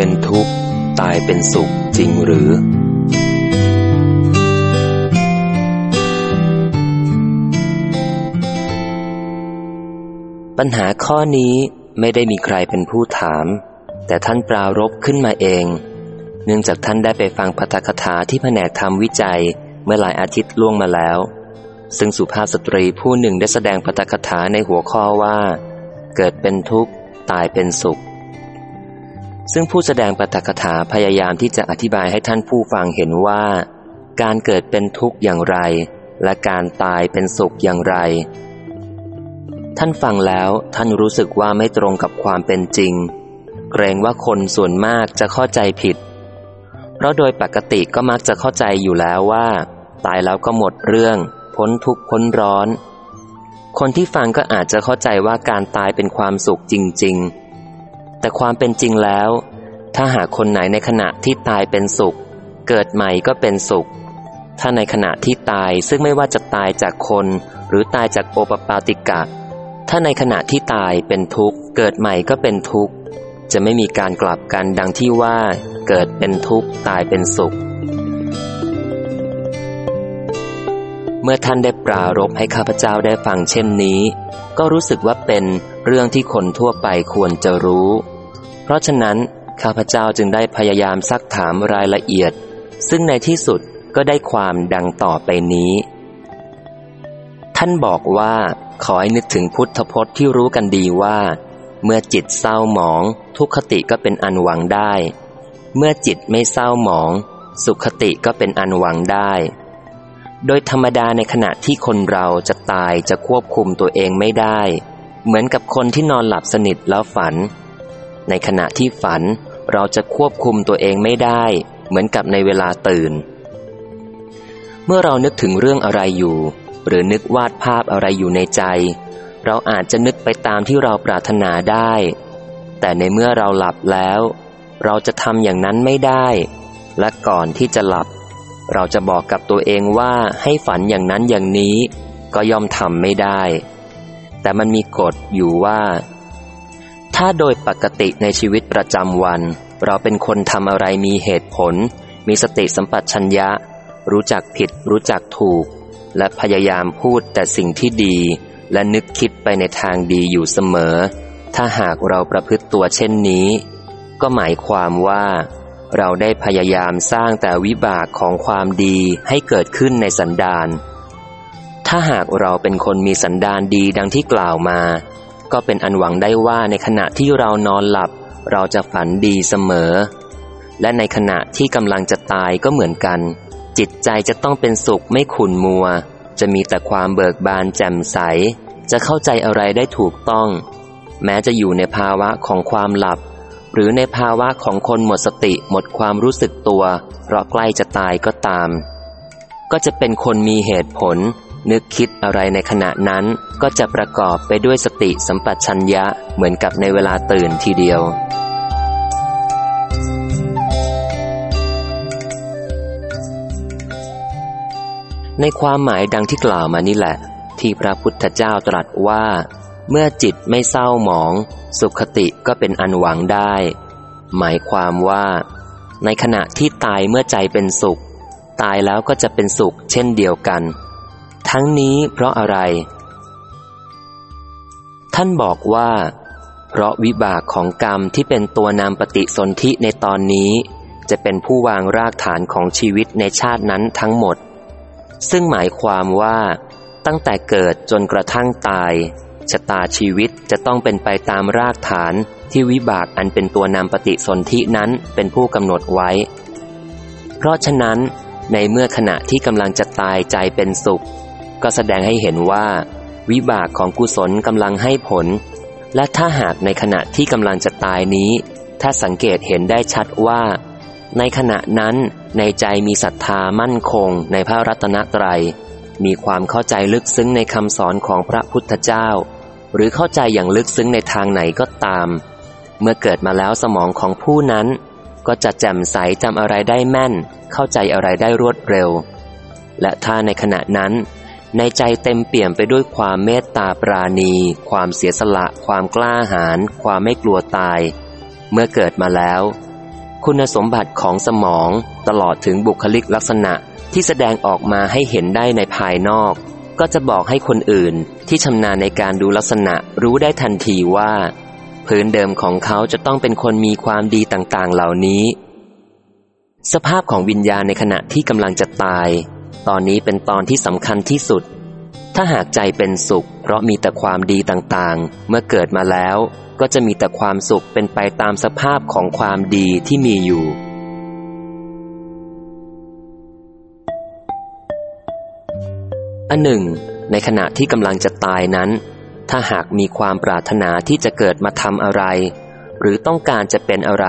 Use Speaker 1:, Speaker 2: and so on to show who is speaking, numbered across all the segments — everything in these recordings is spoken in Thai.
Speaker 1: เป็นทุกข์ ตายเป็นสุขจริงหรือ ปัญหาข้อนี้ไม่ได้มีใครเป็นผู้ถาม แต่ท่านปรารบขึ้นมาเอง เนื่องจากท่านได้ไปฟังพัทคถาที่แผนกทำวิจัยเมื่อหลายอาทิตย์ล่วงมาแล้ว ซึ่งสุภาพสตรีผู้หนึ่งได้แสดงพัทคถาในหัวข้อว่า เกิดเป็นทุกข์ ตายเป็นสุข ซึ่งผู้แสดงปาฐกถาพยายามที่จะอธิบายให้ท่านผู้ฟังเห็นว่า การเกิดเป็นทุกข์อย่างไร และการตายเป็นสุขอย่างไร ท่านฟังแล้วท่านรู้สึกว่าไม่ตรงกับความเป็นจริง เกรงว่าคนส่วนมากจะเข้าใจผิด เพราะโดยปกติก็มักจะเข้าใจอยู่แล้วว่า ตายแล้วก็หมดเรื่อง พ้นทุกข์พ้นร้อน คนที่ฟังก็อาจจะเข้าใจว่าการตายเป็นความสุขจริง ๆ แต่ความเป็นจริงแล้ว ถ้าหากคนไหนในขณะที่ตายเป็นสุข เกิดใหม่ก็เป็นสุข ถ้าในขณะที่ตายซึ่งไม่ว่าจะตายจากคน หรือตายจากโอปปาติกะ ถ้าในขณะที่ตายเป็นทุกข์ เกิดใหม่ก็เป็นทุกข์ จะไม่มีการกลับกันดังที่ว่า เกิดเป็นทุกข์ตายเป็นสุขเมื่อท่านได้ปรารบให้ข้าพเจ้าได้ฟังเช่นนี้ ก็รู้สึกว่าเป็น เรื่องที่คนทั่วไปควรจะรู้ เพราะฉะนั้น ข้าพเจ้าจึงได้พยายามซักถามรายละเอียด ซึ่งในที่สุดก็ได้ความดังต่อไปนี้ ท่านบอกว่า ขอให้นึกถึงพุทธพจน์ที่รู้กันดีว่า เมื่อจิตเศร้าหมอง ทุกขติก็เป็นอันหวังได้ เมื่อจิตไม่เศร้าหมอง สุขติก็เป็นอันหวังได้โดยธรรมดาในขณะที่คนเราจะตายจะควบคุมตัวเองไม่ได้ เหมือนกับคนที่นอนหลับสนิทแล้วฝัน ในขณะที่ฝันเราจะควบคุมตัวเองไม่ได้ เหมือนกับในเวลาตื่น เมื่อเรานึกถึงเรื่องอะไรอยู่ หรือนึกวาดภาพอะไรอยู่ในใจ เราอาจจะนึกไปตามที่เราปรารถนาได้ แต่ในเมื่อเราหลับแล้ว เราจะทำอย่างนั้นไม่ได้ และก่อนที่จะหลับ เราจะบอกกับตัวเองว่าให้ฝันอย่างนั้นอย่างนี้ ก็ยอมทำไม่ได้ แต่มันมีกฎอยู่ว่า ถ้าโดยปกติในชีวิตประจำวัน เราเป็นคนทำอะไรมีเหตุผล มีสติสัมปชัญญะ รู้จักผิด รู้จักถูก และพยายามพูดแต่สิ่งที่ดี และนึกคิดไปในทางดีอยู่เสมอ ถ้าหากเราประพฤติตัวเช่นนี้ ก็หมายความว่าเราได้พยายามสร้างแต่วิบากของความดีให้เกิดขึ้นในสันดาน ถ้าหากเราเป็นคนมีสันดานดีดังที่กล่าวมา ก็เป็นอันหวังได้ว่าในขณะที่เรานอนหลับ เราจะฝันดีเสมอ และในขณะที่กำลังจะตายก็เหมือนกัน จิตใจจะต้องเป็นสุขไม่ขุ่นมัว จะมีแต่ความเบิกบานแจ่มใส จะเข้าใจอะไรได้ถูกต้อง แม้จะอยู่ในภาวะของความหลับ หรือในภาวะของคนหมดสติหมดความรู้สึกตัว เพราะใกล้จะตายก็ตาม ก็จะเป็นคนมีเหตุผล นึกคิดอะไรในขณะนั้นก็จะประกอบไปด้วยสติสัมปชัญญะเหมือนกับในเวลาตื่นทีเดียว ในความหมายดังที่กล่าวมานี่แหละ ที่พระพุทธเจ้าตรัสว่า เมื่อจิตไม่เศร้าหมอง สุขติก็เป็นอันหวังได้ หมายความว่า ในขณะที่ตายเมื่อใจเป็นสุข ตายแล้วก็จะเป็นสุขเช่นเดียวกัน ทั้งนี้เพราะอะไร ท่านบอกว่า เพราะวิบากของกรรมที่เป็นตัวนำปฏิสนธิในตอนนี้ จะเป็นผู้วางรากฐานของชีวิตในชาตินั้นทั้งหมด ซึ่งหมายความว่าตั้งแต่เกิดจนกระทั่งตายชะตาชีวิตจะต้องเป็นไปตามรากฐานที่วิบากอันเป็นตัวนำปฏิสนธินั้นเป็นผู้กำหนดไว้ เพราะฉะนั้น ในเมื่อขณะที่กำลังจะตายใจเป็นสุข ก็แสดงให้เห็นว่า วิบากของกุศลกำลังให้ผล และถ้าหากในขณะที่กำลังจะตายนี้ ถ้าสังเกตเห็นได้ชัดว่า ในขณะนั้นในใจมีศรัทธามั่นคงในพระรัตนตรัย มีความเข้าใจลึกซึ้งในคำสอนของพระพุทธเจ้า หรือเข้าใจอย่างลึกซึ้งในทางไหนก็ตาม เมื่อเกิดมาแล้วสมองของผู้นั้น ก็จะแจ่มใสจำอะไรได้แม่น เข้าใจอะไรได้รวดเร็ว และถ้าในขณะนั้น ในใจเต็มเปี่ยมไปด้วยความเมตตาปราณี ความเสียสละ ความกล้าหาญ ความไม่กลัวตาย เมื่อเกิดมาแล้ว คุณสมบัติของสมองตลอดถึงบุคลิกลักษณะที่แสดงออกมาให้เห็นได้ในภายนอก ก็จะบอกให้คนอื่นที่ชำนาญในการดูลักษณะรู้ได้ทันทีว่า พื้นเดิมของเขาจะต้องเป็นคนมีความดีต่างๆเหล่านี้ สภาพของวิญญาณในขณะที่กำลังจะตาย ตอนนี้เป็นตอนที่สำคัญที่สุด ถ้าหากใจเป็นสุข เพราะมีแต่ความดีต่างๆ เมื่อเกิดมาแล้วก็จะมีแต่ความสุขเป็นไปตามสภาพของความดีที่มีอยู่ อันหนึ่ง ในขณะที่กำลังจะตายนั้น ถ้าหากมีความปรารถนาที่จะเกิดมาทำอะไร หรือต้องการจะเป็นอะไร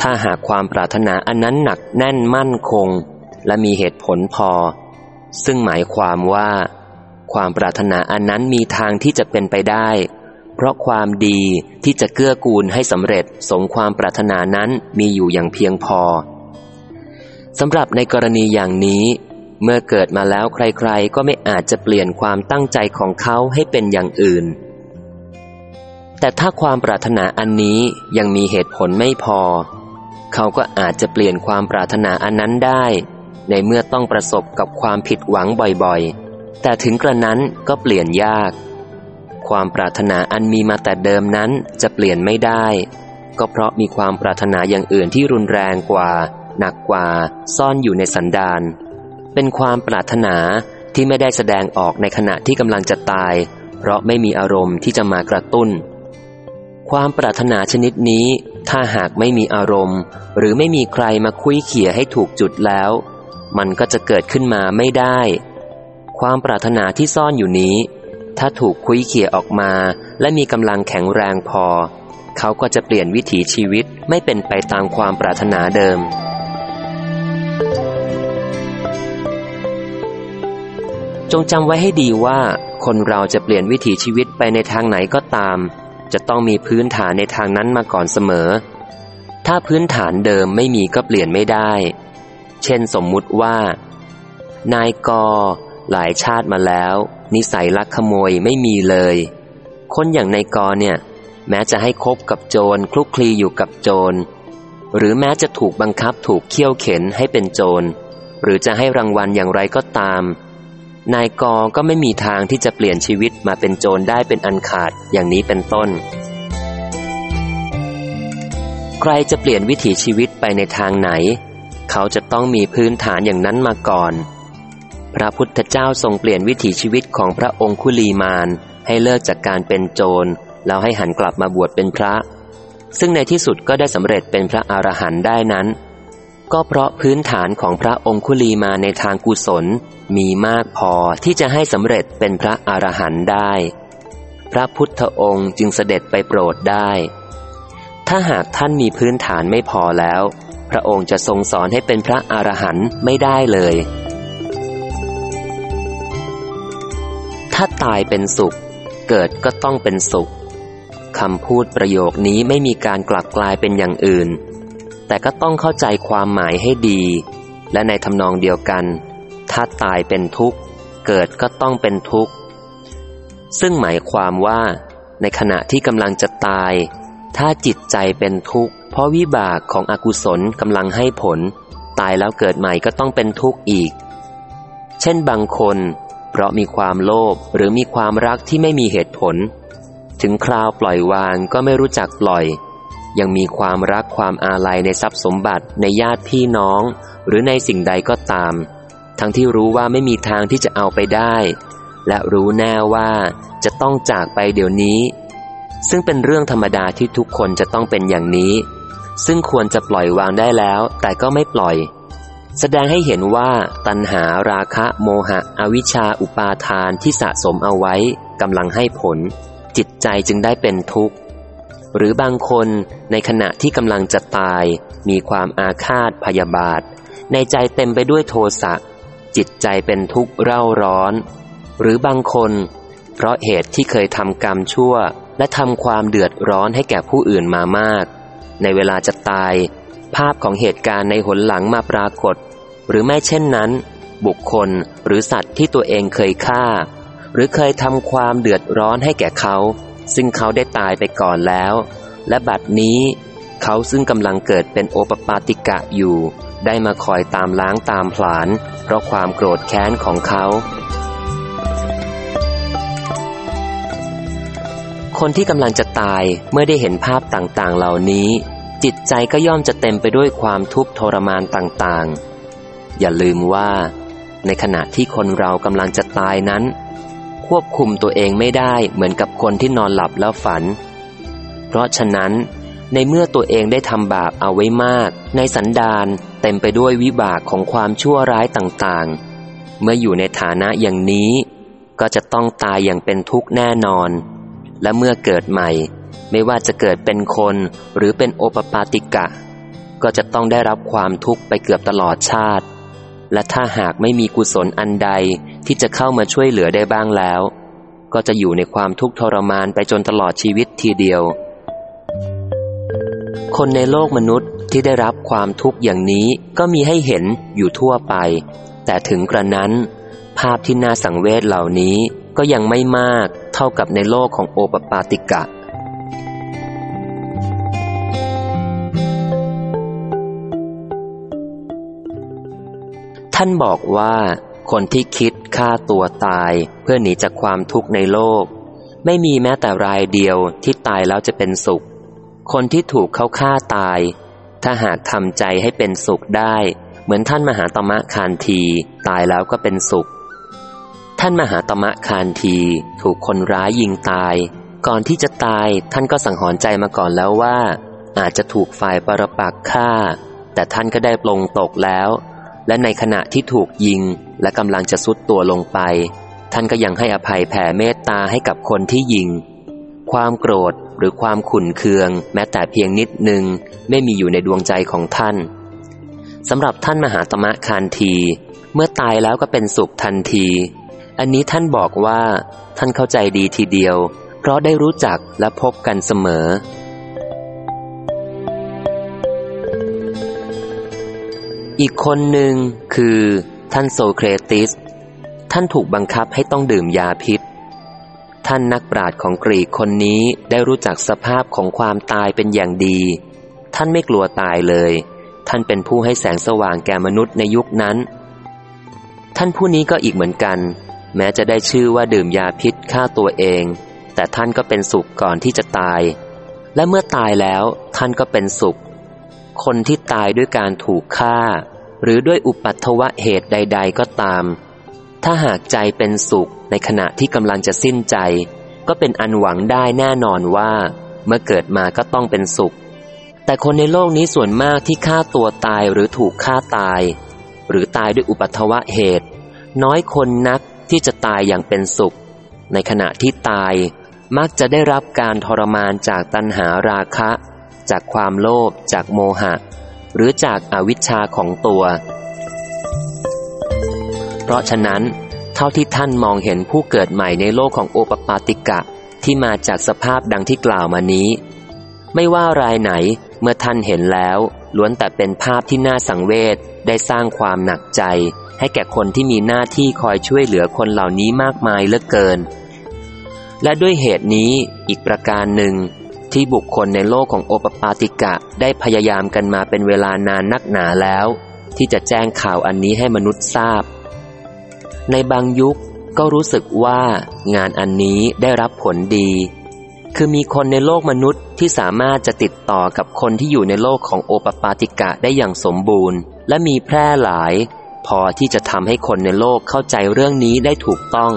Speaker 1: ถ้าหากความปรารถนาอันนั้นหนักแน่นมั่นคง และมีเหตุผลพอ ซึ่งหมายความว่า ความปรารถนาอันนั้นมีทางที่จะเป็นไปได้ เพราะความดีที่จะเกื้อกูลให้สำเร็จสมความปรารถนานั้นมีอยู่อย่างเพียงพอสำหรับในกรณีอย่างนี้ เมื่อเกิดมาแล้วใครๆ ก็ไม่อาจจะเปลี่ยนความตั้งใจของเขาให้เป็นอย่างอื่น แต่ถ้าความปรารถนาอันนี้ยังมีเหตุผลไม่พอ เขาก็อาจจะเปลี่ยนความปรารถนาอันนั้นได้ ในเมื่อต้องประสบกับความผิดหวังบ่อยๆ แต่ถึงกระนั้นก็เปลี่ยนยาก ความปรารถนาอันมีมาแต่เดิมนั้นจะเปลี่ยนไม่ได้ ก็เพราะมีความปรารถนาอย่างอื่นที่รุนแรงกว่า หนักกว่า ซ่อนอยู่ในสันดาน เป็นความปรารถนาที่ไม่ได้แสดงออกในขณะที่กำลังจะตาย เพราะไม่มีอารมณ์ที่จะมากระตุ้น ความปรารถนาชนิดนี้ถ้าหากไม่มีอารมณ์ หรือไม่มีใครมาคุยเขี่ยให้ถูกจุดแล้ว มันก็จะเกิดขึ้นมาไม่ได้ ความปรารถนาที่ซ่อนอยู่นี้ ถ้าถูกคุยเขี่ยออกมา และมีกำลังแข็งแรงพอ เขาก็จะเปลี่ยนวิถีชีวิตไม่เป็นไปตามความปรารถนาเดิม จงจำไว้ให้ดีว่า คนเราจะเปลี่ยนวิถีชีวิตไปในทางไหนก็ตาม จะต้องมีพื้นฐานในทางนั้นมาก่อนเสมอ ถ้าพื้นฐานเดิมไม่มีก็เปลี่ยนไม่ได้ เช่นสมมุติว่า นายกหลายชาติมาแล้ว นิสัยลักขโมยไม่มีเลย คนอย่างนายกเนี่ย แม้จะให้คบกับโจรคลุกคลีอยู่กับโจร หรือแม้จะถูกบังคับถูกเคี่ยวเข็นให้เป็นโจร หรือจะให้รางวัลอย่างไรก็ตาม นายกก็ไม่มีทางที่จะเปลี่ยนชีวิตมาเป็นโจรได้เป็นอันขาดอย่างนี้เป็นต้นใครจะเปลี่ยนวิถีชีวิตไปในทางไหน เขาจะต้องมีพื้นฐานอย่างนั้นมาก่อน พระพุทธเจ้าทรงเปลี่ยนวิถีชีวิตของพระองคุลีมานให้เลิกจากการเป็นโจร แล้วให้หันกลับมาบวชเป็นพระ ซึ่งในที่สุดก็ได้สำเร็จเป็นพระอรหันต์ได้นั้น ก็เพราะพื้นฐานของพระองคุลีมาในทางกุศล มีมากพอที่จะให้สำเร็จเป็นพระอรหันต์ได้ พระพุทธองค์จึงเสด็จไปโปรดได้ ถ้าหากท่านมีพื้นฐานไม่พอแล้ว พระองค์จะทรงสอนให้เป็นพระอรหันต์ไม่ได้เลย ถ้าตายเป็นสุข เกิดก็ต้องเป็นสุขคำพูดประโยคนี้ไม่มีการกลับกลายเป็นอย่างอื่น แต่ก็ต้องเข้าใจความหมายให้ดี และในทำนองเดียวกัน ถ้าตายเป็นทุกข์ เกิดก็ต้องเป็นทุกข์ ซึ่งหมายความว่า ในขณะที่กำลังจะตาย ถ้าจิตใจเป็นทุกข์ เพราะวิบากของอกุศลกำลังให้ผล ตายแล้วเกิดใหม่ก็ต้องเป็นทุกข์อีก เช่นบางคน เพราะมีความโลภหรือมีความรักที่ไม่มีเหตุผล ถึงคราวปล่อยวางก็ไม่รู้จักปล่อย ยังมีความรักความอาลัยในทรัพย์สมบัติในญาติพี่น้อง หรือในสิ่งใดก็ตาม ทั้งที่รู้ว่าไม่มีทางที่จะเอาไปได้ และรู้แน่ว่าจะต้องจากไปเดี๋ยวนี้ ซึ่งเป็นเรื่องธรรมดาที่ทุกคนจะต้องเป็นอย่างนี้ ซึ่งควรจะปล่อยวางได้แล้ว แต่ก็ไม่ปล่อย แสดงให้เห็นว่าตัณหาราคะโมหะ อวิชชาอุปาทานที่สะสมเอาไว้กำลังให้ผล จิตใจจึงได้เป็นทุกข์ หรือบางคนในขณะที่กำลังจะตาย มีความอาฆาตพยาบาท ในใจเต็มไปด้วยโทสะจิตใจเป็นทุกข์เร่าร้อน หรือบางคน เพราะเหตุที่เคยทำกรรมชั่ว และทำความเดือดร้อนให้แก่ผู้อื่นมามาก ในเวลาจะตาย ภาพของเหตุการณ์ในหนหลังมาปรากฏ หรือไม่เช่นนั้น บุคคลหรือสัตว์ที่ตัวเองเคยฆ่า หรือเคยทำความเดือดร้อนให้แก่เขา ซึ่งเขาได้ตายไปก่อนแล้ว และบัดนี้ เขาซึ่งกำลังเกิดเป็นโอปปาติกะอยู่ ได้มาคอยตามล้างตามผลาญเพราะความโกรธแค้นของเขา คนที่กำลังจะตายเมื่อได้เห็นภาพต่างๆ เหล่านี้ จิตใจก็ย่อมจะเต็มไปด้วยความทุกข์ทรมานต่างๆ อย่าลืมว่า ในขณะที่คนเรากำลังจะตายนั้น ควบคุมตัวเองไม่ได้เหมือนกับคนที่นอนหลับแล้วฝัน เพราะฉะนั้น ในเมื่อตัวเองได้ทำบาปเอาไว้มาก ในสันดานเต็มไปด้วยวิบากของความชั่วร้ายต่างๆ เมื่ออยู่ในฐานะอย่างนี้ ก็จะต้องตายอย่างเป็นทุกข์แน่นอน และเมื่อเกิดใหม่ ไม่ว่าจะเกิดเป็นคนหรือเป็นโอปปาติกะ ก็จะต้องได้รับความทุกข์ไปเกือบตลอดชาติ และถ้าหากไม่มีกุศลอันใดที่จะเข้ามาช่วยเหลือได้บ้างแล้ว ก็จะอยู่ในความทุกข์ทรมานไปจนตลอดชีวิตทีเดียว คนในโลกมนุษย์ที่ได้รับความทุกข์อย่างนี้ก็มีให้เห็นอยู่ทั่วไป แต่ถึงกระนั้น ภาพที่น่าสังเวชเหล่านี้ ก็ยังไม่มากเท่ากับในโลกของโอปปาติกะ ท่านบอกว่า คนที่คิดฆ่าตัวตายเพื่อหนีจากความทุกข์ในโลก ไม่มีแม้แต่รายเดียวที่ตายแล้วจะเป็นสุข คนที่ถูกเขาฆ่าตาย ถ้าหากทำใจให้เป็นสุขได้ เหมือนท่านมหาตมะคานที ตายแล้วก็เป็นสุข ท่านมหาตมะคานทีถูกคนร้ายยิงตาย ก่อนที่จะตายท่านก็สังหรณ์ใจมาก่อนแล้วว่า อาจจะถูกฝ่ายปรปักฆ่า แต่ท่านก็ได้ปลงตกแล้ว และในขณะที่ถูกยิงและกำลังจะสุดตัวลงไป ท่านก็ยังให้อภัยแผ่เมตตาให้กับคนที่ยิง ความโกรธหรือความขุ่นเคือง แม้แต่เพียงนิดหนึ่งไม่มีอยู่ในดวงใจของท่านสำหรับท่านมหาตมะคานที เมื่อตายแล้วก็เป็นสุขทันที อันนี้ท่านบอกว่า ท่านเข้าใจดีทีเดียว เพราะได้รู้จักและพบกันเสมอ อีกคนหนึ่งคือ ท่านโซเครติส ท่านถูกบังคับให้ต้องดื่มยาพิษ ท่านนักปราชญ์ของกรีกคนนี้ได้รู้จักสภาพของความตายเป็นอย่างดี ท่านไม่กลัวตายเลย ท่านเป็นผู้ให้แสงสว่างแก่มนุษย์ในยุคนั้น ท่านผู้นี้ก็อีกเหมือนกัน แม้จะได้ชื่อว่าดื่มยาพิษฆ่าตัวเอง แต่ท่านก็เป็นสุขก่อนที่จะตาย และเมื่อตายแล้วท่านก็เป็นสุข คนที่ตายด้วยการถูกฆ่า หรือด้วยอุปัตวะเหตุใด ๆ ก็ตาม ถ้าหากใจเป็นสุขในขณะที่กำลังจะสิ้นใจ ก็เป็นอันหวังได้แน่นอนว่า เมื่อเกิดมาก็ต้องเป็นสุข แต่คนในโลกนี้ส่วนมากที่ฆ่าตัวตายหรือถูกฆ่าตาย หรือตายด้วยอุปัตวะเหตุ น้อยคนนัก ที่จะตายอย่างเป็นสุข ในขณะที่ตายมักจะได้รับการทรมานจากตัณหาราคะ จากความโลภจากโมหะ หรือจากอาวิชชาของตัว เพราะฉะนั้น เท่าที่ท่านมองเห็นผู้เกิดใหม่ในโลกของโอปปาติกะที่มาจากสภาพดังที่กล่าวมานี้ ไม่ว่ารายไหนเมื่อท่านเห็นแล้ว ล้วนแต่เป็นภาพที่น่าสังเวชได้สร้างความหนักใจ ให้แก่คนที่มีหน้าที่คอยช่วยเหลือคนเหล่านี้มากมายเหลือเกิน และด้วยเหตุนี้อีกประการหนึ่ง ที่บุคคลในโลกของโอปปาติกะได้พยายามกันมาเป็นเวลานานนักหนาแล้ว ที่จะแจ้งข่าวอันนี้ให้มนุษย์ทราบ ในบางยุคก็รู้สึกว่างานอันนี้ได้รับผลดี คือมีคนในโลกมนุษย์ที่สามารถจะติดต่อกับคนที่อยู่ในโลกของโอปปาติกะได้อย่างสมบูรณ์ และมีแพร่หลาย พอที่จะทำให้คนในโลกเข้าใจเรื่องนี้ได้ถูกต้อง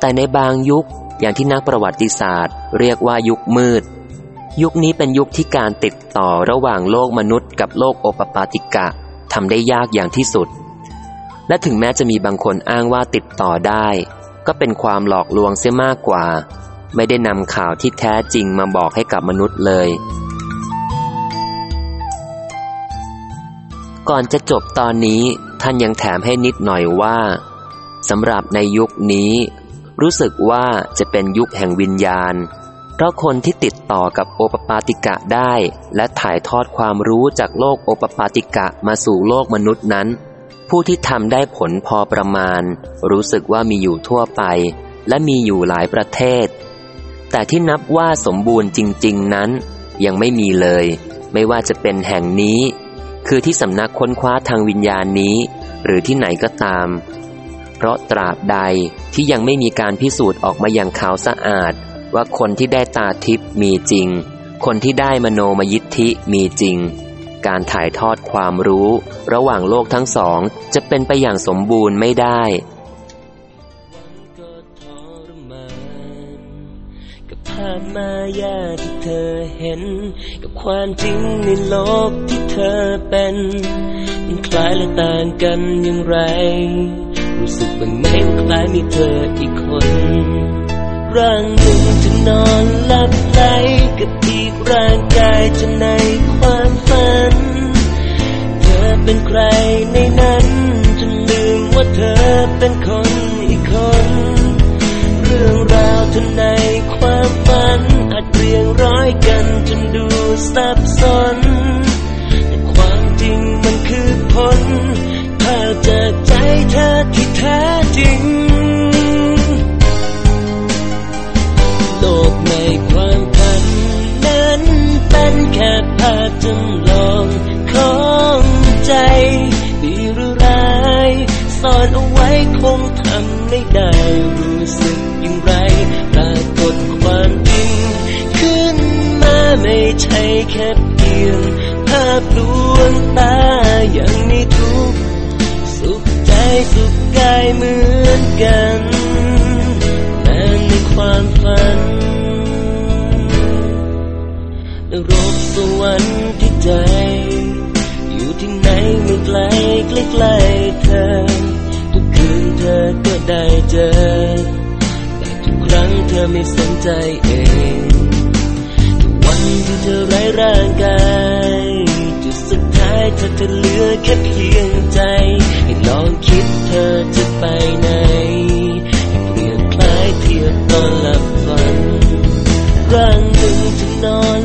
Speaker 1: แต่ในบางยุคอย่างที่นักประวัติศาสตร์ เรียกว่ายุคมืด ยุคนี้เป็นยุคที่การติดต่อระหว่างโลกมนุษย์กับโลกโอปปาติกะทำได้ยากอย่างที่สุด และถึงแม้จะมีบางคนอ้างว่าติดต่อได้ ก็เป็นความหลอกลวงเสียมากกว่า ไม่ได้นำข่าวที่แท้จริงมาบอกให้กับมนุษย์เลย ก่อนจะจบตอนนี้ท่านยังแถมให้นิดหน่อยว่าสำหรับในยุคนี้ รู้สึกว่าจะเป็นยุคแห่งวิญญาณ เพราะคนที่ติดต่อกับโอปปาติกะได้ และถ่ายทอดความรู้จากโลกโอปปาติกะมาสู่โลกมนุษย์นั้น ผู้ที่ทำได้ผลพอประมาณ รู้สึกว่ามีอยู่ทั่วไป และมีอยู่หลายประเทศ แต่ที่นับว่าสมบูรณ์จริง ๆ นั้น ยังไม่มีเลย ไม่ว่าจะเป็นแห่งนี้ คือที่สำนักค้นคว้าทางวิญญาณนี้ หรือที่ไหนก็ตาม เพราะตราบใดที่ยังไม่มีการพิสูจน์ออกมาอย่างขาวสะอาด ว่าคนที่ได้ตาทิพย์มีจริง คนที่ได้มโนมยิทธิมีจริง การถ่ายทอดความรู้ ระหว่างโลกทั้งสองจะเป็นไปอย่างสมบูรณ์ไม่ได้
Speaker 2: ภาพมายาที่เธอเห็น กับความจริงในโลกที่เธอเป็นมันคล้ายและต่างกันอย่างไร รู้สึกบ้างไหมว่าคล้ายมีเธออีกคน ร่างหนึ่ง นอนหลับไหลกับอีกร่างกายจะในความฝัน เธอเป็นใครในนั้นจนลืมว่าเธอเป็นคนอีกคน เรื่องราวเธอในความฝันอาจเรียงร้อยกันจนดูซับซ้อนแต่ความจริงมันคือผลภาพจากใจเธอที่แท้จริง วรรค์ที่ใจ อยู่ที่ไหนไม่ไกลใกล้ๆเธอ ทุกคืนเธอก็ได้เจอ แต่ทุกครั้งเธอไม่สนใจเองทุกวันที่เธอไร้ร่างกายจุดสุดท้ายเธอจะเหลือแค่เพียงใจให้ลองคิดเธอจะไปไหนให้เปลี่ยนคล้ายเทียบตอนหลับฝันร่างหนึ่งจะนอน